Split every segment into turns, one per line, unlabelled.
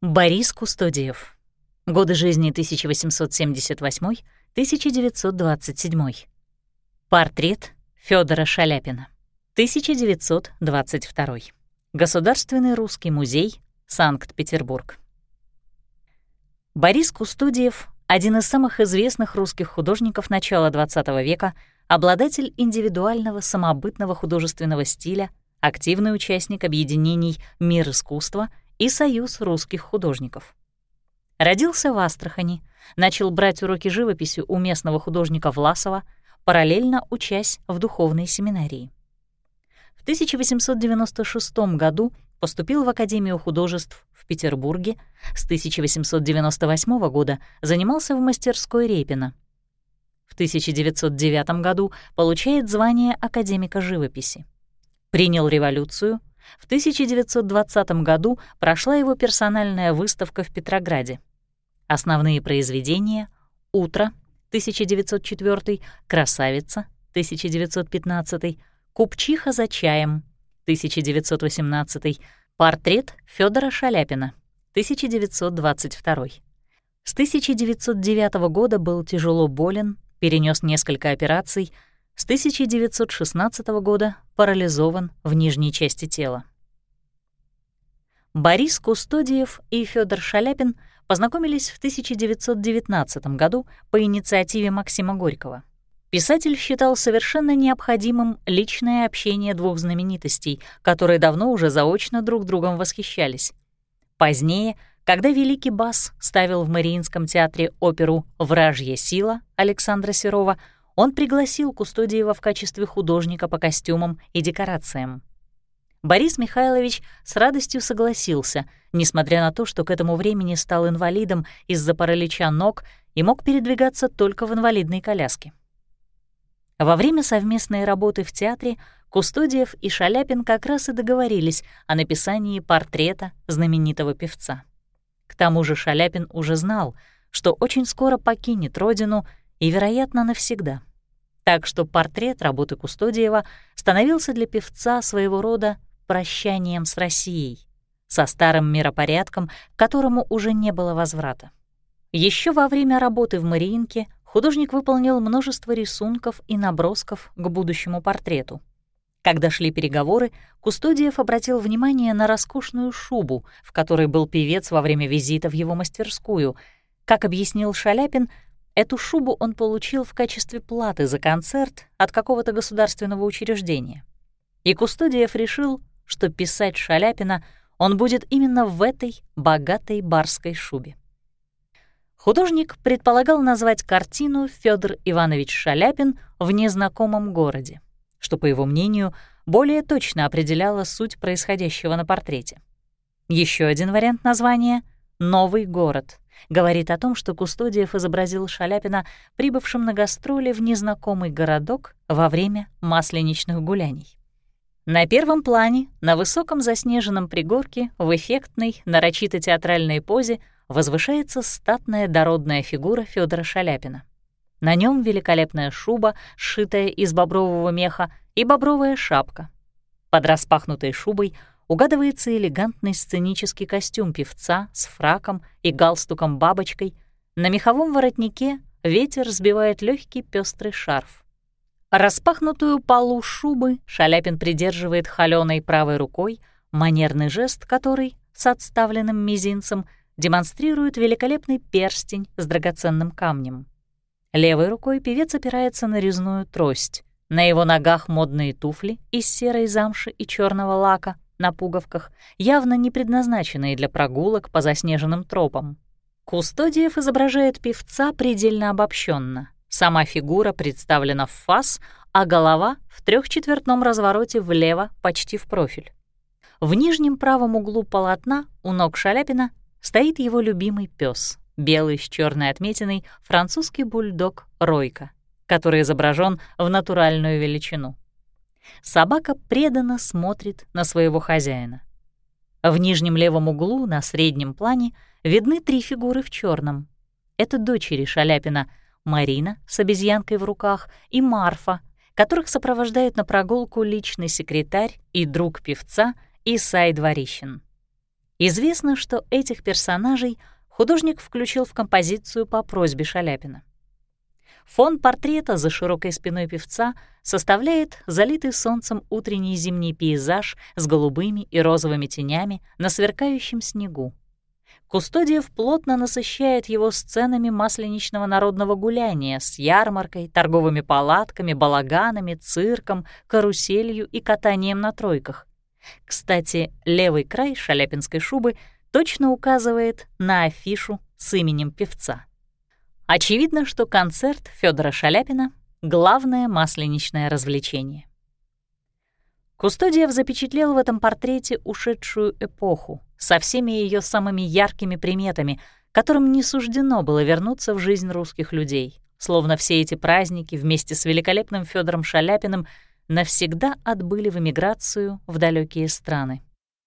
Борис Кустодиев. Годы жизни 1878-1927. Портрет Федора Шаляпина. 1922. Государственный русский музей, Санкт-Петербург. Борис Кустодиев — один из самых известных русских художников начала XX века, обладатель индивидуального самобытного художественного стиля, активный участник объединений «Мир искусства» и Союз русских художников. Родился в Астрахани, начал брать уроки живописи у местного художника Власова, параллельно учась в духовной семинарии. В 1896 году поступил в Академию художеств в Петербурге, с 1898 года занимался в мастерской Репина. В 1909 году получает звание академика живописи. Принял революцию, в 1920 году прошла его персональная выставка в Петрограде. Основные произведения «Утро» 1904, «Красавица» 1915, «Купчиха за чаем» 1918, «Портрет Федора Шаляпина» 1922. С 1909 года был тяжело болен, перенес несколько операций — с 1916 года парализован в нижней части тела. Борис Кустодиев и Федор Шаляпин познакомились в 1919 году по инициативе Максима Горького. Писатель считал совершенно необходимым личное общение двух знаменитостей, которые давно уже заочно друг другом восхищались. Позднее, когда великий бас ставил в Мариинском театре оперу «Вражья сила» Александра Серова — он пригласил Кустодиева в качестве художника по костюмам и декорациям. Борис Михайлович с радостью согласился, несмотря на то, что к этому времени стал инвалидом из-за паралича ног и мог передвигаться только в инвалидной коляске. Во время совместной работы в театре Кустодиев и Шаляпин как раз и договорились о написании портрета знаменитого певца. К тому же Шаляпин уже знал, что очень скоро покинет родину и, вероятно, навсегда так что портрет работы Кустодиева становился для певца своего рода прощанием с Россией, со старым миропорядком, к которому уже не было возврата. Еще во время работы в Мариинке художник выполнил множество рисунков и набросков к будущему портрету. Когда шли переговоры, Кустодиев обратил внимание на роскошную шубу, в которой был певец во время визита в его мастерскую. Как объяснил Шаляпин, Эту шубу он получил в качестве платы за концерт от какого-то государственного учреждения. И Кустодиев решил, что писать Шаляпина он будет именно в этой богатой барской шубе. Художник предполагал назвать картину Федор Иванович Шаляпин в незнакомом городе, что, по его мнению, более точно определяло суть происходящего на портрете. Еще один вариант названия — «Новый город», говорит о том, что Кустодиев изобразил Шаляпина прибывшим на гастроли в незнакомый городок во время масленичных гуляний. На первом плане, на высоком заснеженном пригорке, в эффектной, нарочито театральной позе возвышается статная дородная фигура Федора Шаляпина. На нем великолепная шуба, сшитая из бобрового меха, и бобровая шапка. Под распахнутой шубой угадывается элегантный сценический костюм певца с фраком и галстуком-бабочкой. На меховом воротнике ветер сбивает легкий пестрый шарф. Распахнутую полу шубы Шаляпин придерживает холёной правой рукой, манерный жест который с отставленным мизинцем демонстрирует великолепный перстень с драгоценным камнем. Левой рукой певец опирается на резную трость. На его ногах модные туфли из серой замши и черного лака — на пуговках, явно не предназначенные для прогулок по заснеженным тропам. Кустодиев изображает певца предельно обобщенно. Сама фигура представлена в фас, а голова в трехчетвертном развороте влево почти в профиль. В нижнем правом углу полотна у ног Шаляпина стоит его любимый пес, белый с черной отметиной французский бульдог Ройка, который изображен в натуральную величину собака преданно смотрит на своего хозяина. В нижнем левом углу на среднем плане видны три фигуры в черном. Это дочери Шаляпина — Марина с обезьянкой в руках и Марфа, которых сопровождает на прогулку личный секретарь и друг певца Исай Дворищин. Известно, что этих персонажей художник включил в композицию по просьбе Шаляпина. Фон портрета за широкой спиной певца составляет залитый солнцем утренний зимний пейзаж с голубыми и розовыми тенями на сверкающем снегу. Кустодиев плотно насыщает его сценами масленичного народного гуляния с ярмаркой, торговыми палатками, балаганами, цирком, каруселью и катанием на тройках. Кстати, левый край шаляпинской шубы точно указывает на афишу с именем певца. Очевидно, что концерт Федора Шаляпина — главное масленичное развлечение. Кустодиев запечатлел в этом портрете ушедшую эпоху со всеми ее самыми яркими приметами, которым не суждено было вернуться в жизнь русских людей, словно все эти праздники вместе с великолепным Федором Шаляпиным навсегда отбыли в эмиграцию в далекие страны.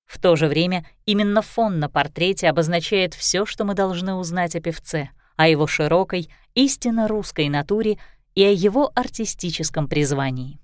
В то же время именно фон на портрете обозначает все, что мы должны узнать о певце — о его широкой, истинно русской натуре и о его артистическом призвании.